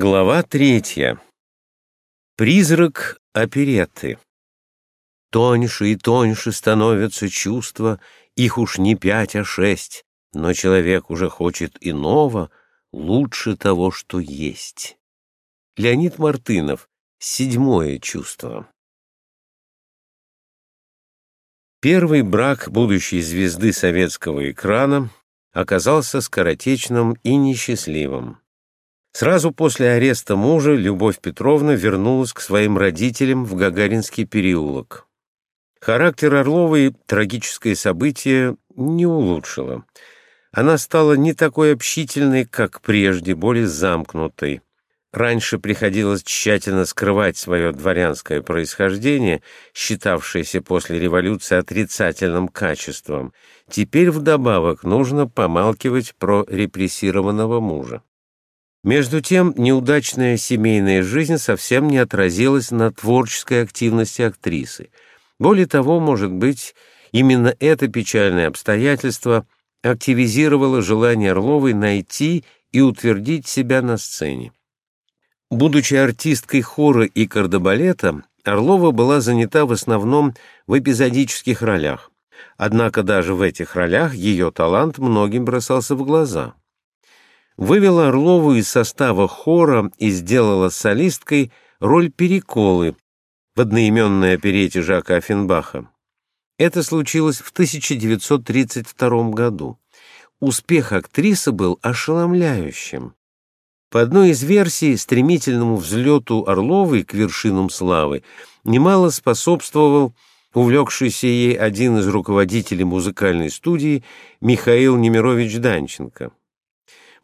Глава третья. Призрак оперетты. Тоньше и тоньше становятся чувства, их уж не пять, а шесть, но человек уже хочет иного, лучше того, что есть. Леонид Мартынов. Седьмое чувство. Первый брак будущей звезды советского экрана оказался скоротечным и несчастливым. Сразу после ареста мужа Любовь Петровна вернулась к своим родителям в Гагаринский переулок. Характер Орловой трагическое событие не улучшило. Она стала не такой общительной, как прежде, более замкнутой. Раньше приходилось тщательно скрывать свое дворянское происхождение, считавшееся после революции отрицательным качеством. Теперь вдобавок нужно помалкивать про репрессированного мужа. Между тем, неудачная семейная жизнь совсем не отразилась на творческой активности актрисы. Более того, может быть, именно это печальное обстоятельство активизировало желание Орловой найти и утвердить себя на сцене. Будучи артисткой хора и кардебалета, Орлова была занята в основном в эпизодических ролях. Однако даже в этих ролях ее талант многим бросался в глаза вывела Орлову из состава хора и сделала солисткой роль Переколы в одноименной оперете Жака Аффенбаха. Это случилось в 1932 году. Успех актрисы был ошеломляющим. По одной из версий, стремительному взлету Орловой к вершинам славы немало способствовал увлекшийся ей один из руководителей музыкальной студии Михаил Немирович Данченко.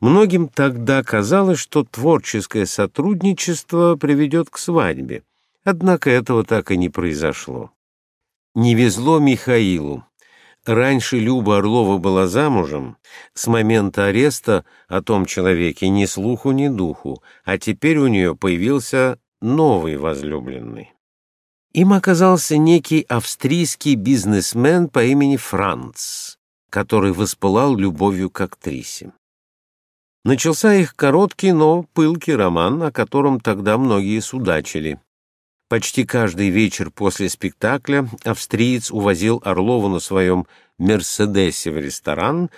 Многим тогда казалось, что творческое сотрудничество приведет к свадьбе. Однако этого так и не произошло. Не везло Михаилу. Раньше Люба Орлова была замужем, с момента ареста о том человеке ни слуху, ни духу, а теперь у нее появился новый возлюбленный. Им оказался некий австрийский бизнесмен по имени Франц, который воспылал любовью к актрисе. Начался их короткий, но пылкий роман, о котором тогда многие судачили. Почти каждый вечер после спектакля австриец увозил Орлову на своем «Мерседесе» в ресторан,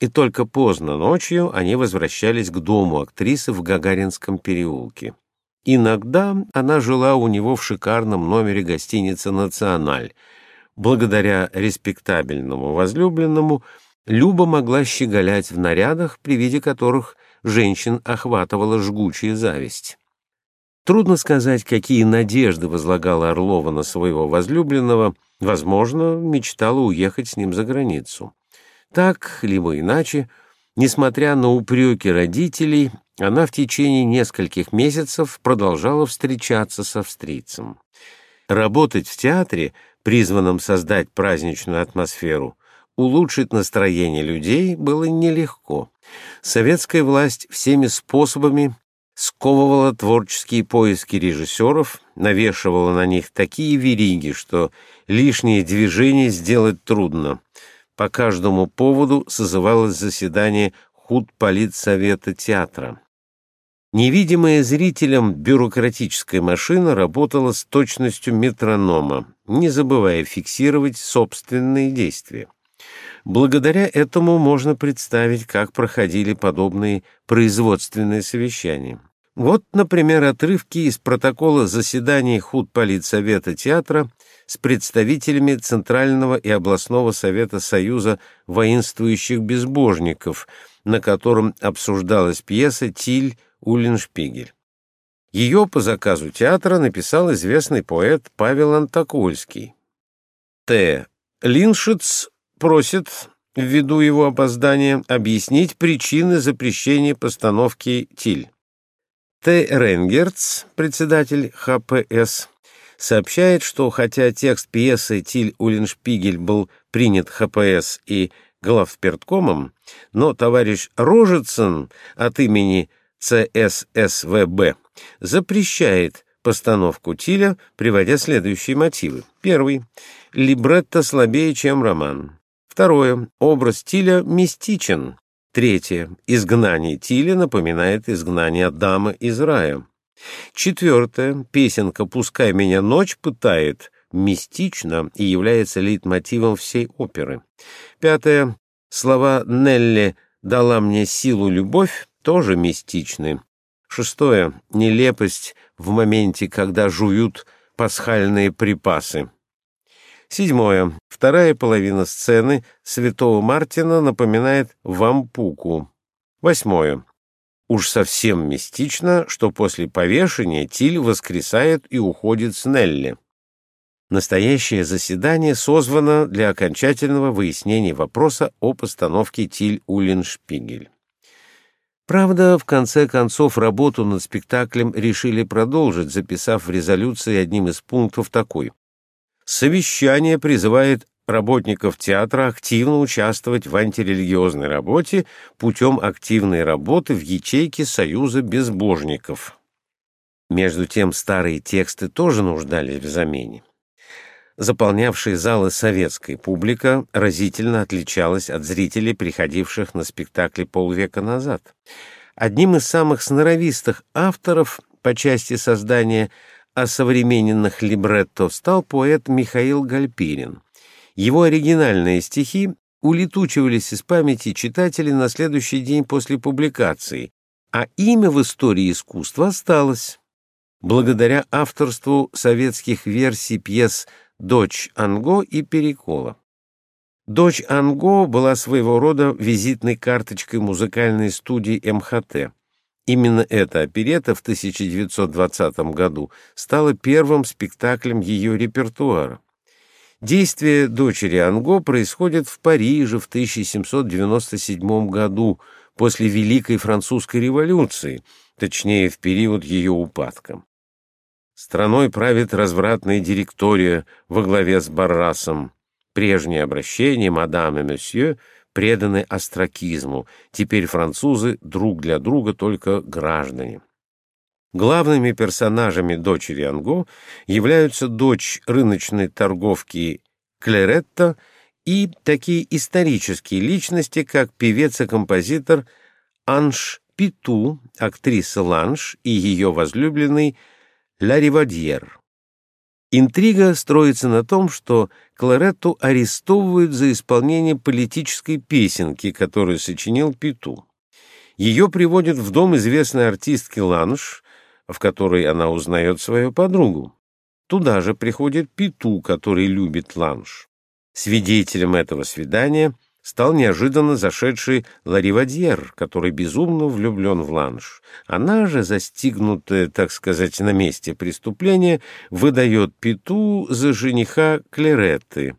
и только поздно ночью они возвращались к дому актрисы в Гагаринском переулке. Иногда она жила у него в шикарном номере гостиницы «Националь». Благодаря респектабельному возлюбленному – Люба могла щеголять в нарядах, при виде которых женщин охватывала жгучая зависть. Трудно сказать, какие надежды возлагала Орлова на своего возлюбленного, возможно, мечтала уехать с ним за границу. Так, либо иначе, несмотря на упреки родителей, она в течение нескольких месяцев продолжала встречаться с австрийцем. Работать в театре, призванном создать праздничную атмосферу, улучшить настроение людей было нелегко. Советская власть всеми способами сковывала творческие поиски режиссеров, навешивала на них такие вериги, что лишние движения сделать трудно. По каждому поводу созывалось заседание худполитсовета театра. Невидимая зрителям бюрократическая машина работала с точностью метронома, не забывая фиксировать собственные действия. Благодаря этому можно представить, как проходили подобные производственные совещания. Вот, например, отрывки из протокола заседаний худполитсовета театра с представителями Центрального и областного совета Союза воинствующих безбожников, на котором обсуждалась пьеса «Тиль Уллиншпигель». Ее по заказу театра написал известный поэт Павел Антокольский. Т. Линшиц просит, ввиду его опоздания, объяснить причины запрещения постановки ТИЛь. Т. Ренгерц, председатель ХПС, сообщает, что хотя текст пьесы «Тиль Уллиншпигель» был принят ХПС и главперткомом, но товарищ Рожицын от имени ЦССВБ запрещает постановку Тиля, приводя следующие мотивы. Первый. Либретто слабее, чем роман. Второе. Образ стиля мистичен. Третье. Изгнание Тиля напоминает изгнание Адама из рая. Четвертое. Песенка «Пускай меня ночь пытает» мистично и является лейтмотивом всей оперы. Пятое. Слова Нелли «дала мне силу любовь» тоже мистичны. Шестое. Нелепость в моменте, когда жуют пасхальные припасы. Седьмое. Вторая половина сцены святого Мартина напоминает вампуку. Восьмое. Уж совсем мистично, что после повешения Тиль воскресает и уходит с Нелли. Настоящее заседание созвано для окончательного выяснения вопроса о постановке Тиль-Уллиншпигель. Правда, в конце концов работу над спектаклем решили продолжить, записав в резолюции одним из пунктов такой. Совещание призывает работников театра активно участвовать в антирелигиозной работе путем активной работы в ячейке Союза безбожников. Между тем старые тексты тоже нуждались в замене. Заполнявшая залы советская публика разительно отличалась от зрителей, приходивших на спектакли полвека назад. Одним из самых сноровистых авторов по части создания осовремененных либретто стал поэт Михаил Гальпирин. Его оригинальные стихи улетучивались из памяти читателей на следующий день после публикации, а имя в истории искусства осталось. Благодаря авторству советских версий пьес «Дочь Анго» и «Перекола». «Дочь Анго» была своего рода визитной карточкой музыкальной студии МХТ. Именно эта оперета в 1920 году стала первым спектаклем ее репертуара. Действие дочери Анго происходит в Париже в 1797 году, после Великой Французской революции, точнее, в период ее упадка. Страной правит развратная директория во главе с Баррасом. Прежнее обращение «мадам и месье» преданы остракизму, теперь французы друг для друга только граждане. Главными персонажами дочери Анго являются дочь рыночной торговки Клеретта и такие исторические личности, как певец и композитор Анж Питу, актриса Ланж и ее возлюбленный Ла Ривадьер. Интрига строится на том, что Кларетту арестовывают за исполнение политической песенки, которую сочинил Питу. Ее приводят в дом известной артистки Ланш, в которой она узнает свою подругу. Туда же приходит Питу, который любит Ланш. Свидетелем этого свидания стал неожиданно зашедший Ларивадьер, который безумно влюблен в Ланш. Она же, застигнутая, так сказать, на месте преступления, выдает Пету за жениха Клеретты.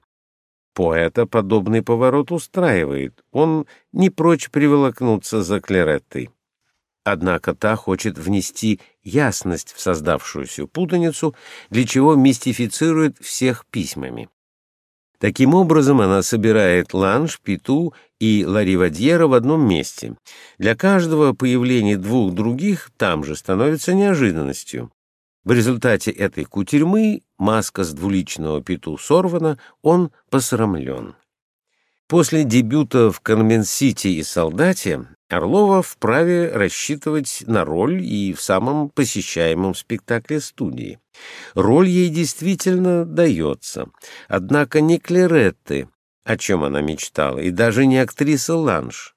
Поэта подобный поворот устраивает, он не прочь приволокнуться за Клереттой. Однако та хочет внести ясность в создавшуюся путаницу, для чего мистифицирует всех письмами. Таким образом, она собирает Ланж, Пету и Ларивадьера в одном месте. Для каждого появление двух других там же становится неожиданностью. В результате этой кутерьмы маска с двуличного Пету сорвана, он посрамлен. После дебюта в Кармен-Сити и «Солдате» Орлова вправе рассчитывать на роль и в самом посещаемом спектакле студии. Роль ей действительно дается, однако не Клеретты, о чем она мечтала, и даже не актриса Ланш.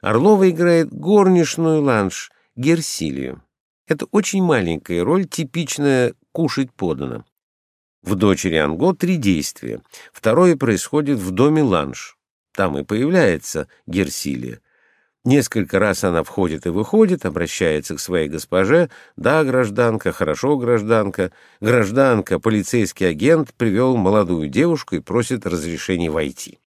Орлова играет горничную Ланш, Герсилию. Это очень маленькая роль, типичная «кушать подано». В «Дочери Анго» три действия. Второе происходит в доме Ланш. Там и появляется Герсилия. Несколько раз она входит и выходит, обращается к своей госпоже. «Да, гражданка, хорошо, гражданка. Гражданка, полицейский агент привел молодую девушку и просит разрешения войти».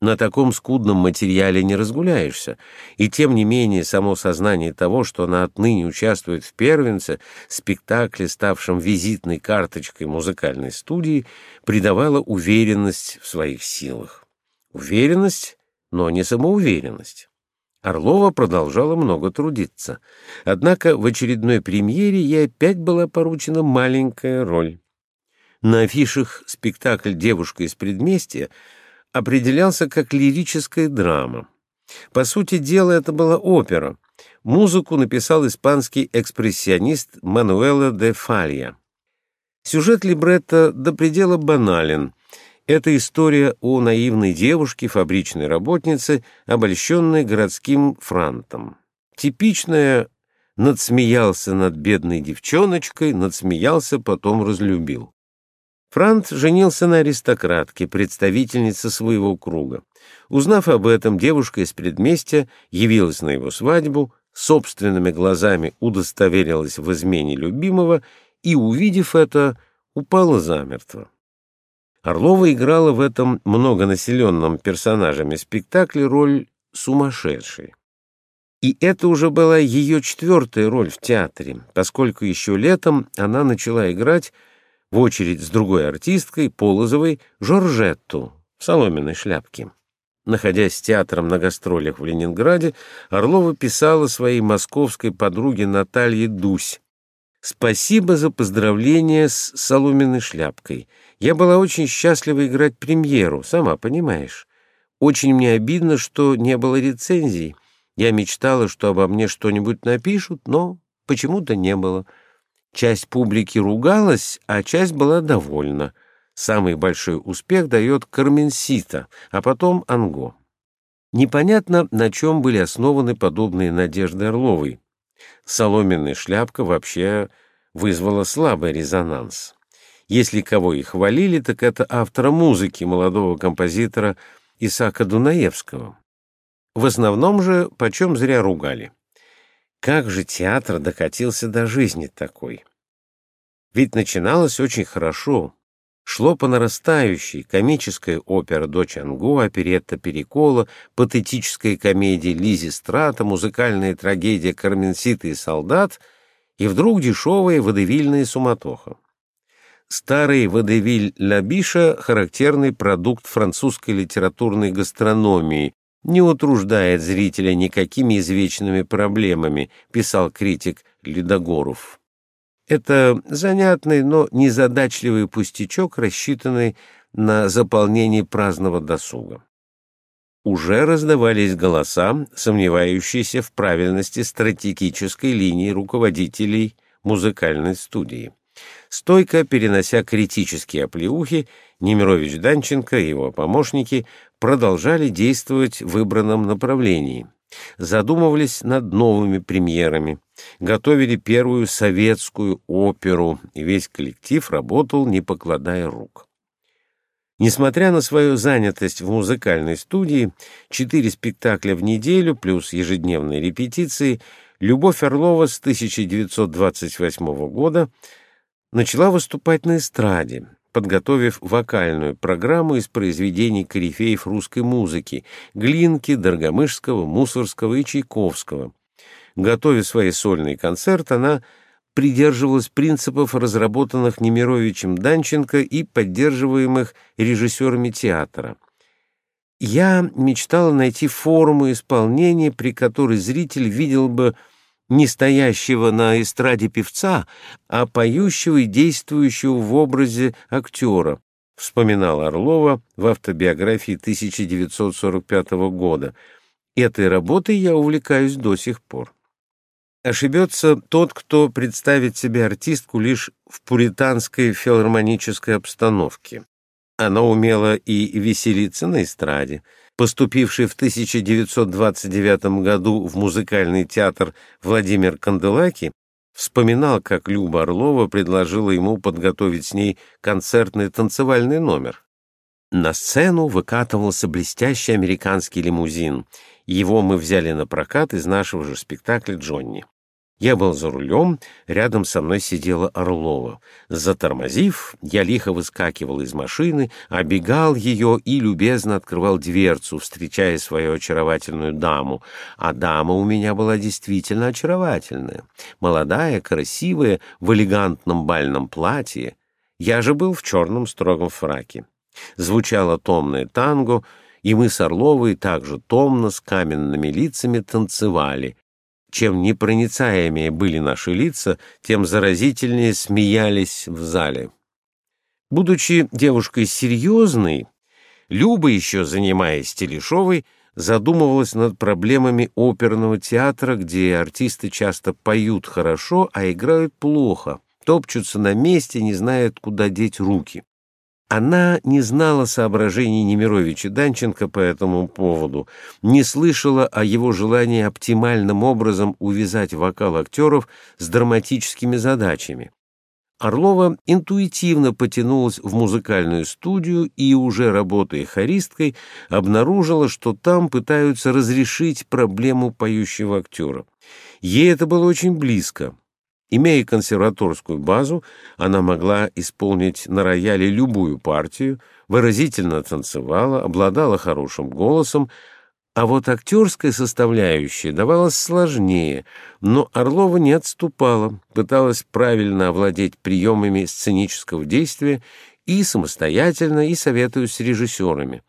На таком скудном материале не разгуляешься, и тем не менее само сознание того, что она отныне участвует в первенце, спектакле, ставшем визитной карточкой музыкальной студии, придавало уверенность в своих силах. Уверенность, но не самоуверенность. Орлова продолжала много трудиться. Однако в очередной премьере ей опять была поручена маленькая роль. На афишах спектакль «Девушка из предместья» определялся как лирическая драма. По сути дела, это была опера. Музыку написал испанский экспрессионист Мануэло де Фалья. Сюжет либретто до предела банален. Это история о наивной девушке, фабричной работнице, обольщенной городским франтом. Типичная надсмеялся над бедной девчоночкой, надсмеялся, потом разлюбил. Франт женился на аристократке, представительнице своего круга. Узнав об этом, девушка из предместья явилась на его свадьбу, собственными глазами удостоверилась в измене любимого и, увидев это, упала замертво. Орлова играла в этом многонаселенном персонажами спектакле роль сумасшедшей. И это уже была ее четвертая роль в театре, поскольку еще летом она начала играть в очередь с другой артисткой, Полозовой, Жоржетту в соломенной шляпке. Находясь с театром на гастролях в Ленинграде, Орлова писала своей московской подруге Наталье Дусь, Спасибо за поздравление с соломенной шляпкой. Я была очень счастлива играть премьеру, сама понимаешь. Очень мне обидно, что не было рецензий. Я мечтала, что обо мне что-нибудь напишут, но почему-то не было. Часть публики ругалась, а часть была довольна. Самый большой успех дает Карменсита, а потом Анго. Непонятно, на чем были основаны подобные надежды Орловой соломенная шляпка вообще вызвала слабый резонанс. Если кого и хвалили, так это автора музыки, молодого композитора Исаака Дунаевского. В основном же почем зря ругали. Как же театр докатился до жизни такой? Ведь начиналось очень хорошо. Шло по нарастающей комическая опера «Дочь Ангу», оперетта «Перекола», патетическая комедия «Лизи Страта», музыкальная трагедия «Карменсита и солдат» и вдруг дешевая водевильная суматоха. Старый водевиль Лабиша — характерный продукт французской литературной гастрономии, не утруждает зрителя никакими извечными проблемами, писал критик Ледогоров. Это занятный, но незадачливый пустячок, рассчитанный на заполнение праздного досуга. Уже раздавались голоса, сомневающиеся в правильности стратегической линии руководителей музыкальной студии. Стойко перенося критические оплеухи, Немирович Данченко и его помощники продолжали действовать в выбранном направлении задумывались над новыми премьерами, готовили первую советскую оперу, и весь коллектив работал, не покладая рук. Несмотря на свою занятость в музыкальной студии, четыре спектакля в неделю плюс ежедневные репетиции, Любовь Орлова с 1928 года начала выступать на эстраде, подготовив вокальную программу из произведений корифеев русской музыки Глинки, Доргомышского, Мусорского и Чайковского. Готовя свои сольные концерты, она придерживалась принципов, разработанных Немировичем Данченко и поддерживаемых режиссерами театра. Я мечтала найти форму исполнения, при которой зритель видел бы не стоящего на эстраде певца, а поющего и действующего в образе актера, вспоминал Орлова в автобиографии 1945 года. Этой работой я увлекаюсь до сих пор. Ошибется тот, кто представит себе артистку лишь в пуританской филармонической обстановке. Она умела и веселиться на эстраде, Поступивший в 1929 году в музыкальный театр Владимир Канделаки вспоминал, как Люба Орлова предложила ему подготовить с ней концертный танцевальный номер. На сцену выкатывался блестящий американский лимузин. Его мы взяли на прокат из нашего же спектакля «Джонни». Я был за рулем, рядом со мной сидела Орлова. Затормозив, я лихо выскакивал из машины, обегал ее и любезно открывал дверцу, встречая свою очаровательную даму. А дама у меня была действительно очаровательная. Молодая, красивая, в элегантном бальном платье. Я же был в черном строгом фраке. Звучало томное танго, и мы с Орловой также томно, с каменными лицами танцевали, чем непроницаемее были наши лица, тем заразительнее смеялись в зале. Будучи девушкой серьезной, Люба, еще занимаясь Телешовой, задумывалась над проблемами оперного театра, где артисты часто поют хорошо, а играют плохо, топчутся на месте, не знают, куда деть руки. Она не знала соображений Немировича Данченко по этому поводу, не слышала о его желании оптимальным образом увязать вокал актеров с драматическими задачами. Орлова интуитивно потянулась в музыкальную студию и, уже работая хористкой, обнаружила, что там пытаются разрешить проблему поющего актера. Ей это было очень близко. Имея консерваторскую базу, она могла исполнить на рояле любую партию, выразительно танцевала, обладала хорошим голосом, а вот актерская составляющая давалась сложнее, но Орлова не отступала, пыталась правильно овладеть приемами сценического действия и самостоятельно, и советуясь с режиссерами.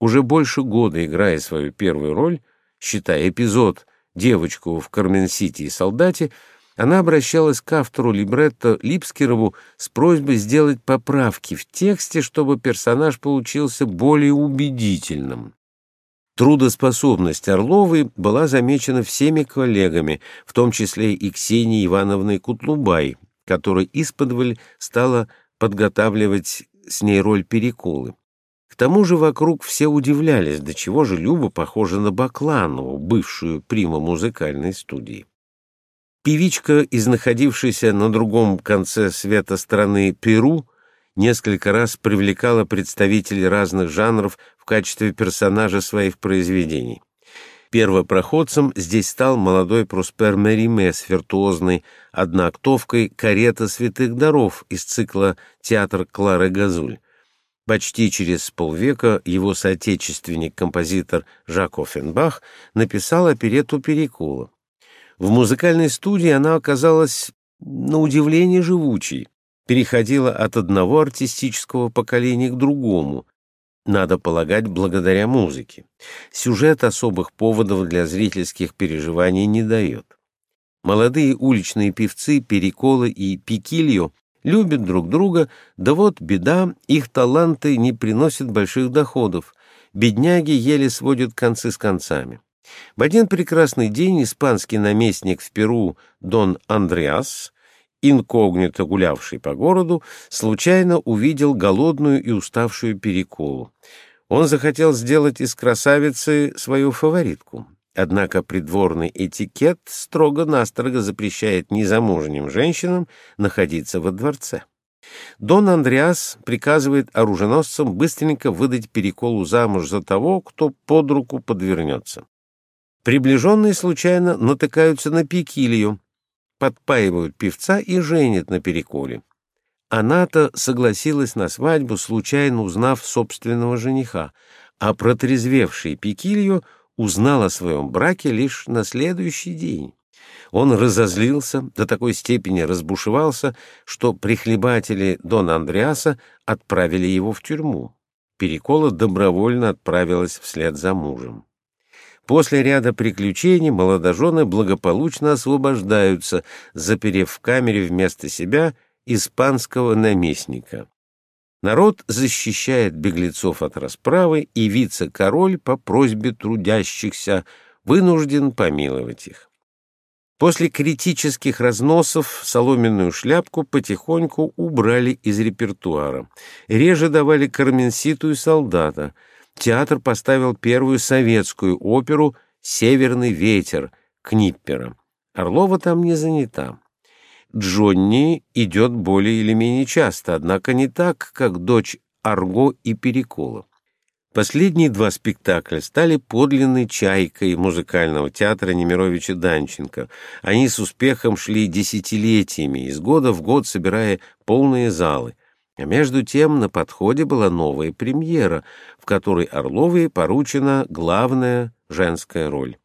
Уже больше года играя свою первую роль, считая эпизод «Девочку в Кармен-Сити и солдате», она обращалась к автору либретто Липскерову с просьбой сделать поправки в тексте, чтобы персонаж получился более убедительным. Трудоспособность Орловой была замечена всеми коллегами, в том числе и Ксенией Ивановной Кутлубай, которая исподволь стала подготавливать с ней роль Переколы. К тому же вокруг все удивлялись, до чего же Люба похожа на Бакланову, бывшую прима музыкальной студии. Певичка из находившейся на другом конце света страны Перу несколько раз привлекала представителей разных жанров в качестве персонажа своих произведений. Первопроходцем здесь стал молодой Проспер Мериме с виртуозной одноактовкой «Карета святых даров» из цикла «Театр Клары Газуль». Почти через полвека его соотечественник-композитор Жак Оффенбах написал оперету «Перекула». В музыкальной студии она оказалась, на удивление, живучей, переходила от одного артистического поколения к другому, надо полагать, благодаря музыке. Сюжет особых поводов для зрительских переживаний не дает. Молодые уличные певцы Перекола и Пикильо любят друг друга, да вот беда, их таланты не приносят больших доходов, бедняги еле сводят концы с концами. В один прекрасный день испанский наместник в Перу Дон Андреас, инкогнито гулявший по городу, случайно увидел голодную и уставшую Переколу. Он захотел сделать из красавицы свою фаворитку. Однако придворный этикет строго-настрого запрещает незамужним женщинам находиться во дворце. Дон Андреас приказывает оруженосцам быстренько выдать Переколу замуж за того, кто под руку подвернется. Приближенные случайно натыкаются на Пикилью, подпаивают певца и женят на переколе. Она-то согласилась на свадьбу, случайно узнав собственного жениха, а протрезвевший Пикилью узнал о своем браке лишь на следующий день. Он разозлился, до такой степени разбушевался, что прихлебатели Дона Андреаса отправили его в тюрьму. Перекола добровольно отправилась вслед за мужем. После ряда приключений молодожены благополучно освобождаются, заперев в камере вместо себя испанского наместника. Народ защищает беглецов от расправы, и вице-король по просьбе трудящихся вынужден помиловать их. После критических разносов соломенную шляпку потихоньку убрали из репертуара. Реже давали Карменситу и солдата — театр поставил первую советскую оперу «Северный ветер» Книппера. Орлова там не занята. Джонни идет более или менее часто, однако не так, как дочь Арго и Перекола. Последние два спектакля стали подлинной чайкой музыкального театра Немировича Данченко. Они с успехом шли десятилетиями, из года в год собирая полные залы. А между тем на подходе была новая премьера, в которой Орловой поручена главная женская роль.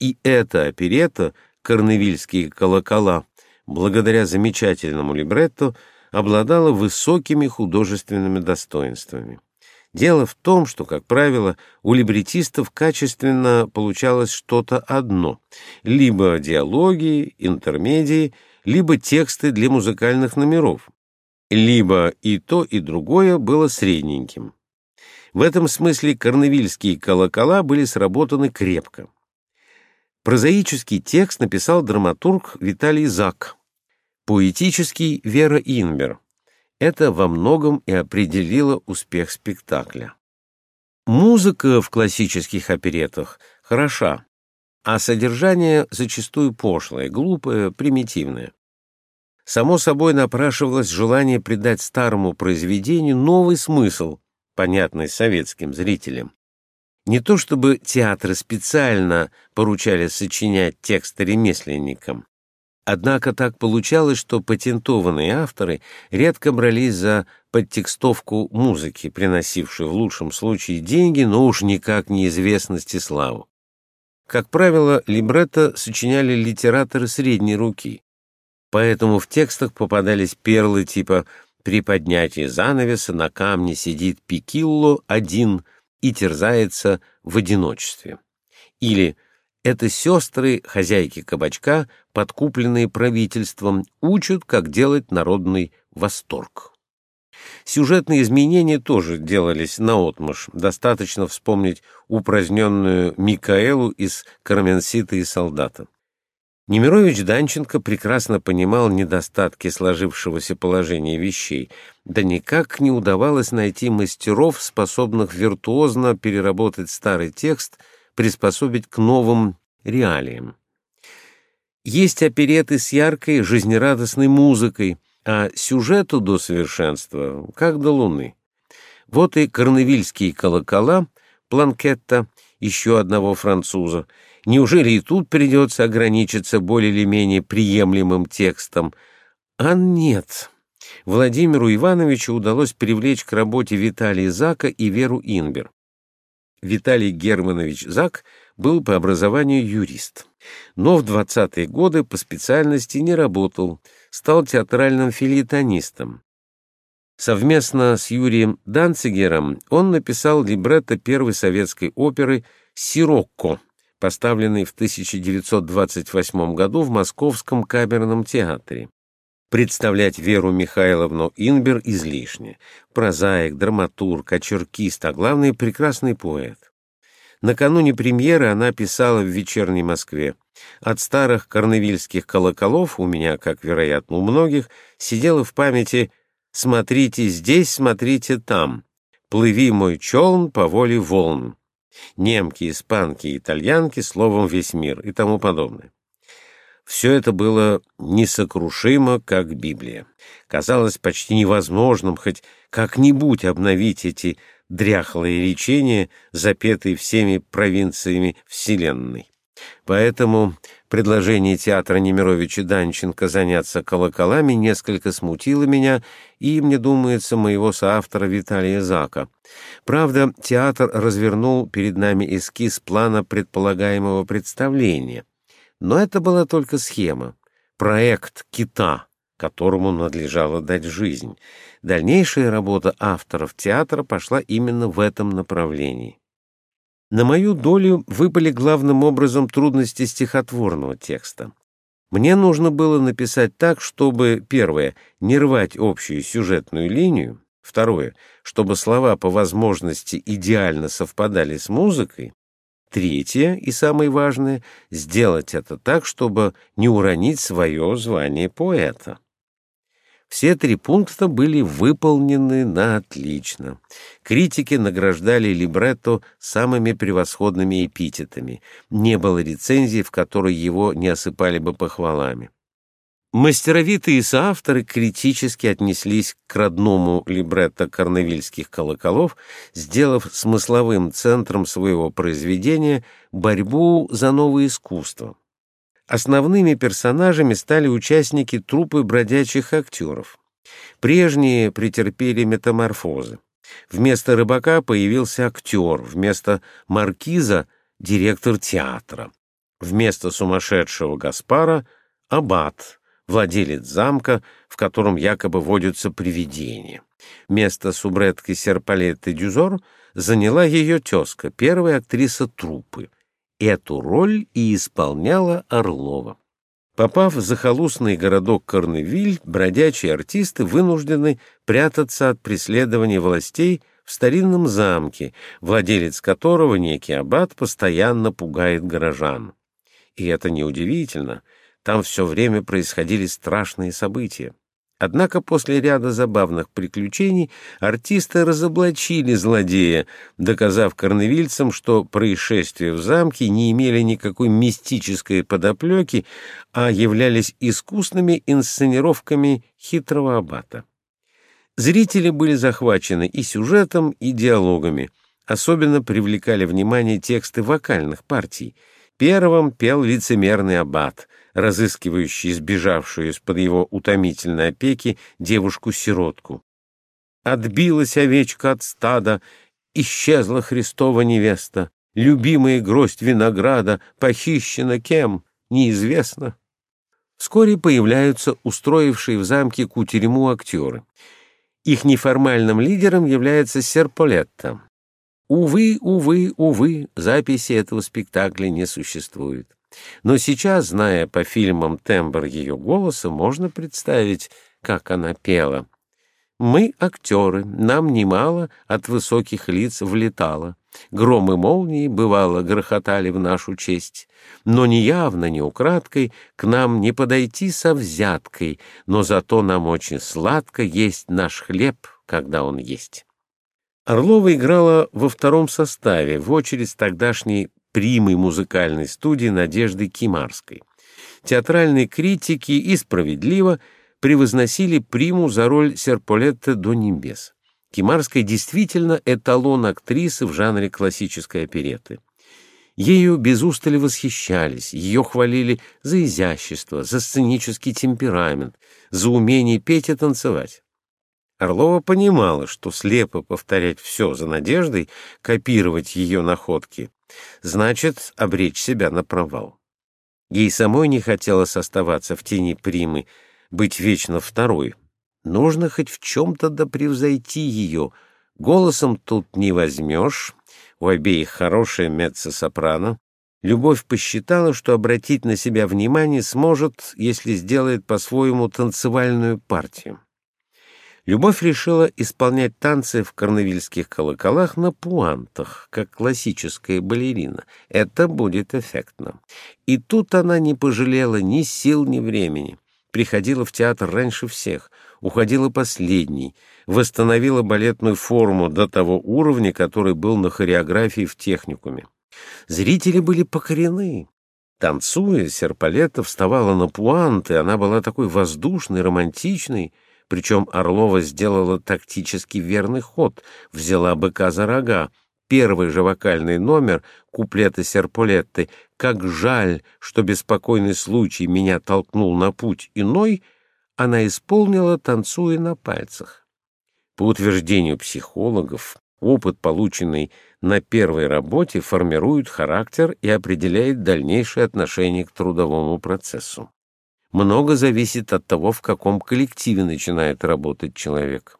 И эта оперета «Корневильские колокола» благодаря замечательному либретто обладала высокими художественными достоинствами. Дело в том, что, как правило, у либретистов качественно получалось что-то одно — либо диалоги, интермедии, либо тексты для музыкальных номеров, либо и то, и другое было средненьким. В этом смысле корневильские колокола были сработаны крепко. Прозаический текст написал драматург Виталий Зак, поэтический — Вера Инбер. Это во многом и определило успех спектакля. Музыка в классических оперетах хороша, а содержание зачастую пошлое, глупое, примитивное. Само собой напрашивалось желание придать старому произведению новый смысл, понятный советским зрителям. Не то чтобы театры специально поручали сочинять тексты ремесленникам, Однако так получалось, что патентованные авторы редко брались за подтекстовку музыки, приносившую в лучшем случае деньги, но уж никак не известность и славу. Как правило, либретто сочиняли литераторы средней руки, поэтому в текстах попадались перлы типа «При поднятии занавеса на камне сидит Пикилло один и терзается в одиночестве» или это сестры, хозяйки кабачка, подкупленные правительством, учат, как делать народный восторг. Сюжетные изменения тоже делались наотмашь. Достаточно вспомнить упраздненную Микаэлу из «Карменсита и солдата». Немирович Данченко прекрасно понимал недостатки сложившегося положения вещей, да никак не удавалось найти мастеров, способных виртуозно переработать старый текст — приспособить к новым реалиям. Есть опереты с яркой, жизнерадостной музыкой, а сюжету до совершенства, как до луны. Вот и корневильские колокола, Планкетта, еще одного француза. Неужели и тут придется ограничиться более или менее приемлемым текстом? А нет. Владимиру Ивановичу удалось привлечь к работе Виталия Зака и Веру Инбер. Виталий Германович Зак был по образованию юрист, но в 20-е годы по специальности не работал, стал театральным филитонистом. Совместно с Юрием Данцигером он написал либретто первой советской оперы «Сирокко», поставленной в 1928 году в Московском камерном театре. Представлять Веру Михайловну Инбер излишне. Прозаик, драматург, очеркист, а главное — прекрасный поэт. Накануне премьеры она писала в «Вечерней Москве». От старых корневильских колоколов у меня, как, вероятно, у многих, сидела в памяти «Смотрите здесь, смотрите там», «Плыви мой челн по воле волн», «Немки, испанки, итальянки, словом, весь мир» и тому подобное. Все это было несокрушимо, как Библия. Казалось почти невозможным хоть как-нибудь обновить эти дряхлые речения, запетые всеми провинциями Вселенной. Поэтому предложение театра Немировича Данченко заняться колоколами несколько смутило меня и, мне думается, моего соавтора Виталия Зака. Правда, театр развернул перед нами эскиз плана предполагаемого представления — но это была только схема, проект кита, которому надлежало дать жизнь. Дальнейшая работа авторов театра пошла именно в этом направлении. На мою долю выпали главным образом трудности стихотворного текста. Мне нужно было написать так, чтобы, первое, не рвать общую сюжетную линию, второе, чтобы слова по возможности идеально совпадали с музыкой, Третье и самое важное — сделать это так, чтобы не уронить свое звание поэта. Все три пункта были выполнены на отлично. Критики награждали либретто самыми превосходными эпитетами. Не было рецензии, в которой его не осыпали бы похвалами. Мастеровитые соавторы критически отнеслись к родному либретто корневильских колоколов, сделав смысловым центром своего произведения борьбу за новое искусство. Основными персонажами стали участники труппы бродячих актеров. Прежние претерпели метаморфозы. Вместо рыбака появился актер, вместо маркиза — директор театра, вместо сумасшедшего Гаспара — аббат — владелец замка, в котором якобы водятся привидения. Место субретки Серпалетты Дюзор заняла ее тезка, первая актриса труппы. Эту роль и исполняла Орлова. Попав в захолустный городок Корневиль, бродячие артисты вынуждены прятаться от преследования властей в старинном замке, владелец которого, некий аббат, постоянно пугает горожан. И это неудивительно, там все время происходили страшные события. Однако после ряда забавных приключений артисты разоблачили злодея, доказав корневильцам, что происшествия в замке не имели никакой мистической подоплеки, а являлись искусными инсценировками хитрого аббата. Зрители были захвачены и сюжетом, и диалогами. Особенно привлекали внимание тексты вокальных партий. Первым пел лицемерный аббат, разыскивающий сбежавшую из-под его утомительной опеки девушку-сиротку. Отбилась овечка от стада, исчезла Христова невеста, любимая гроздь винограда похищена кем, неизвестно. Вскоре появляются устроившие в замке кутерьму актеры. Их неформальным лидером является Серполетто. Увы, увы, увы, записи этого спектакля не существует. Но сейчас, зная по фильмам тембр ее голоса, можно представить, как она пела. «Мы актеры, нам немало от высоких лиц влетало. Громы молнии, бывало, грохотали в нашу честь. Но ни явно, ни украдкой к нам не подойти со взяткой, но зато нам очень сладко есть наш хлеб, когда он есть». Орлова играла во втором составе, в очередь тогдашней примой музыкальной студии Надежды Кимарской. Театральные критики и справедливо превозносили приму за роль Серполетта до небес. Кимарская действительно эталон актрисы в жанре классической опереты. Ею без устали восхищались, ее хвалили за изящество, за сценический темперамент, за умение петь и танцевать. Орлова понимала, что слепо повторять все за надеждой, копировать ее находки, значит обречь себя на провал. Ей самой не хотелось оставаться в тени примы, быть вечно второй. Нужно хоть в чем-то да превзойти ее. Голосом тут не возьмешь, у обеих хорошая меццо-сопрано. Любовь посчитала, что обратить на себя внимание сможет, если сделает по-своему танцевальную партию. Любовь решила исполнять танцы в карнавильских колоколах на пуантах, как классическая балерина. Это будет эффектно. И тут она не пожалела ни сил, ни времени. Приходила в театр раньше всех, уходила последней, восстановила балетную форму до того уровня, который был на хореографии в техникуме. Зрители были покорены. Танцуя, Серпалетта вставала на пуанты, она была такой воздушной, романтичной, причем Орлова сделала тактически верный ход, взяла быка за рога. Первый же вокальный номер куплета Серполетты «Как жаль, что беспокойный случай меня толкнул на путь иной» она исполнила, танцуя на пальцах. По утверждению психологов, опыт, полученный на первой работе, формирует характер и определяет дальнейшее отношение к трудовому процессу много зависит от того, в каком коллективе начинает работать человек.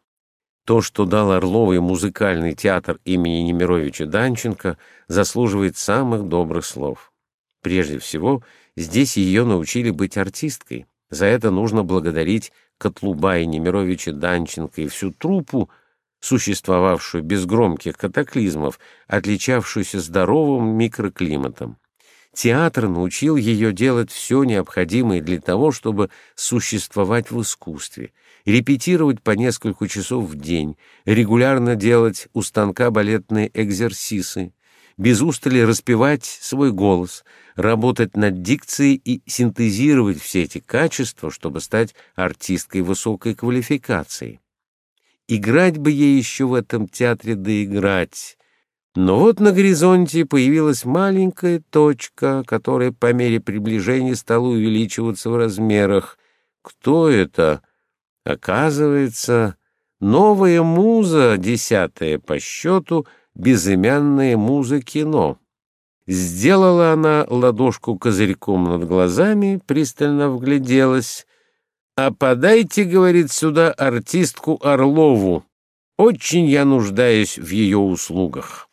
То, что дал Орловой музыкальный театр имени Немировича Данченко, заслуживает самых добрых слов. Прежде всего, здесь ее научили быть артисткой. За это нужно благодарить Котлуба и Немировича Данченко и всю труппу, существовавшую без громких катаклизмов, отличавшуюся здоровым микроклиматом. Театр научил ее делать все необходимое для того, чтобы существовать в искусстве, репетировать по несколько часов в день, регулярно делать у станка балетные экзерсисы, без устали распевать свой голос, работать над дикцией и синтезировать все эти качества, чтобы стать артисткой высокой квалификации. Играть бы ей еще в этом театре доиграть, но вот на горизонте появилась маленькая точка, которая по мере приближения стала увеличиваться в размерах. Кто это? Оказывается, новая муза, десятая по счету, безымянная муза кино. Сделала она ладошку козырьком над глазами, пристально вгляделась. «А подайте, — говорит, — сюда артистку Орлову. Очень я нуждаюсь в ее услугах».